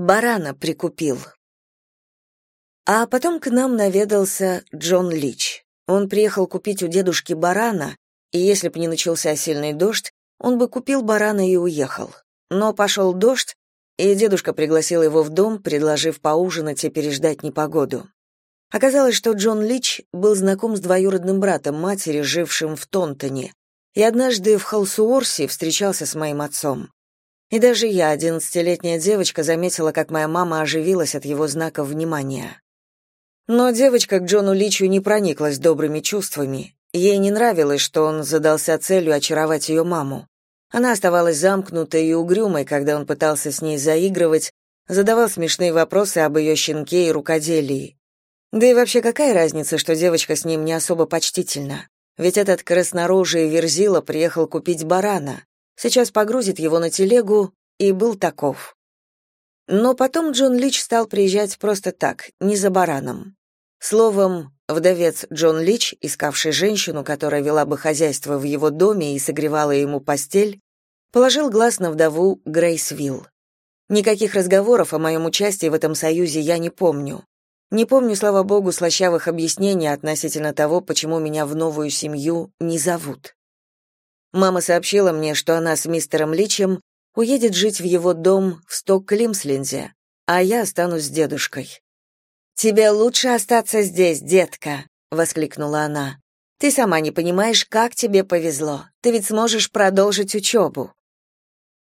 Барана прикупил. А потом к нам наведался Джон Лич. Он приехал купить у дедушки барана, и если бы не начался сильный дождь, он бы купил барана и уехал. Но пошел дождь, и дедушка пригласил его в дом, предложив поужинать и переждать непогоду. Оказалось, что Джон Лич был знаком с двоюродным братом матери, жившим в Тонтоне, и однажды в Халсуорсе встречался с моим отцом. И даже я, одиннадцатилетняя девочка, заметила, как моя мама оживилась от его знаков внимания. Но девочка к Джону Личу не прониклась добрыми чувствами. Ей не нравилось, что он задался целью очаровать ее маму. Она оставалась замкнутой и угрюмой, когда он пытался с ней заигрывать, задавал смешные вопросы об ее щенке и рукоделии. Да и вообще какая разница, что девочка с ним не особо почтительна? Ведь этот краснорожий верзила приехал купить барана. Сейчас погрузит его на телегу, и был таков. Но потом Джон Лич стал приезжать просто так, не за бараном. Словом, вдовец Джон Лич, искавший женщину, которая вела бы хозяйство в его доме и согревала ему постель, положил глаз на вдову Грейс Вилл. Никаких разговоров о моем участии в этом союзе я не помню. Не помню, слава богу, слащавых объяснений относительно того, почему меня в новую семью не зовут. Мама сообщила мне, что она с мистером Личем уедет жить в его дом в Сток-Климсленде, а я останусь с дедушкой. «Тебе лучше остаться здесь, детка», — воскликнула она. «Ты сама не понимаешь, как тебе повезло. Ты ведь сможешь продолжить учебу».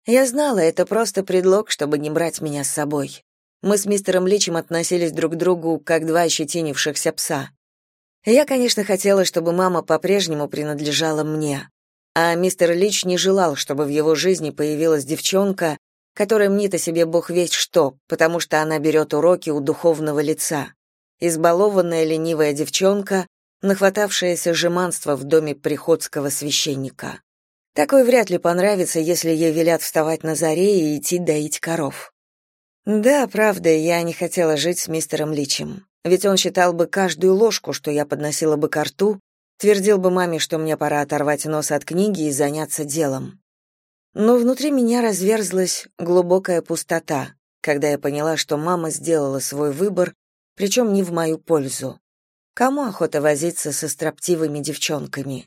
Я знала, это просто предлог, чтобы не брать меня с собой. Мы с мистером Личем относились друг к другу, как два ощетинившихся пса. Я, конечно, хотела, чтобы мама по-прежнему принадлежала мне, а мистер Лич не желал, чтобы в его жизни появилась девчонка, которая мнит о себе бог весть что, потому что она берет уроки у духовного лица. Избалованная ленивая девчонка, нахватавшаяся жеманства в доме приходского священника. Такой вряд ли понравится, если ей велят вставать на заре и идти доить коров. Да, правда, я не хотела жить с мистером Личем, ведь он считал бы каждую ложку, что я подносила бы к рту, Твердил бы маме, что мне пора оторвать нос от книги и заняться делом. Но внутри меня разверзлась глубокая пустота, когда я поняла, что мама сделала свой выбор, причем не в мою пользу. Кому охота возиться со строптивыми девчонками?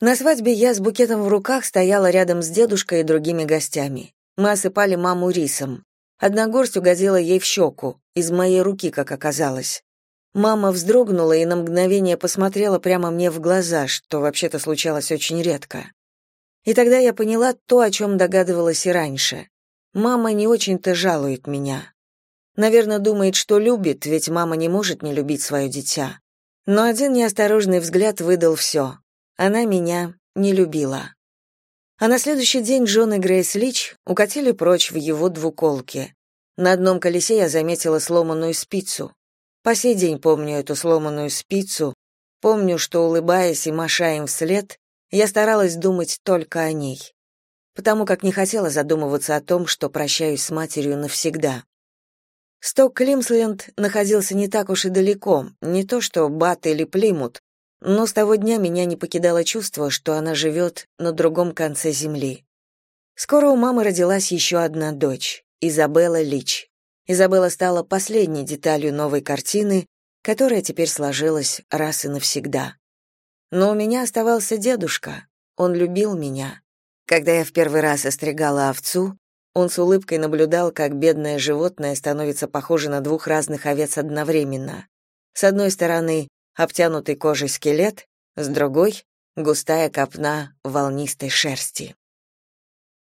На свадьбе я с букетом в руках стояла рядом с дедушкой и другими гостями. Мы осыпали маму рисом. Одна горсть угодила ей в щеку, из моей руки, как оказалось. Мама вздрогнула и на мгновение посмотрела прямо мне в глаза, что вообще-то случалось очень редко. И тогда я поняла то, о чем догадывалась и раньше. Мама не очень-то жалует меня. Наверное, думает, что любит, ведь мама не может не любить свое дитя. Но один неосторожный взгляд выдал все. Она меня не любила. А на следующий день Джон и Грейс Лич укатили прочь в его двуколке. На одном колесе я заметила сломанную спицу. По сей день помню эту сломанную спицу, помню, что, улыбаясь и маша им вслед, я старалась думать только о ней, потому как не хотела задумываться о том, что прощаюсь с матерью навсегда. Сток Климсленд находился не так уж и далеко, не то что Бат или Плимут, но с того дня меня не покидало чувство, что она живет на другом конце земли. Скоро у мамы родилась еще одна дочь, Изабелла Лич. Изабелла стала последней деталью новой картины, которая теперь сложилась раз и навсегда. Но у меня оставался дедушка. Он любил меня. Когда я в первый раз остригала овцу, он с улыбкой наблюдал, как бедное животное становится похоже на двух разных овец одновременно. С одной стороны, обтянутый кожей скелет, с другой — густая копна волнистой шерсти.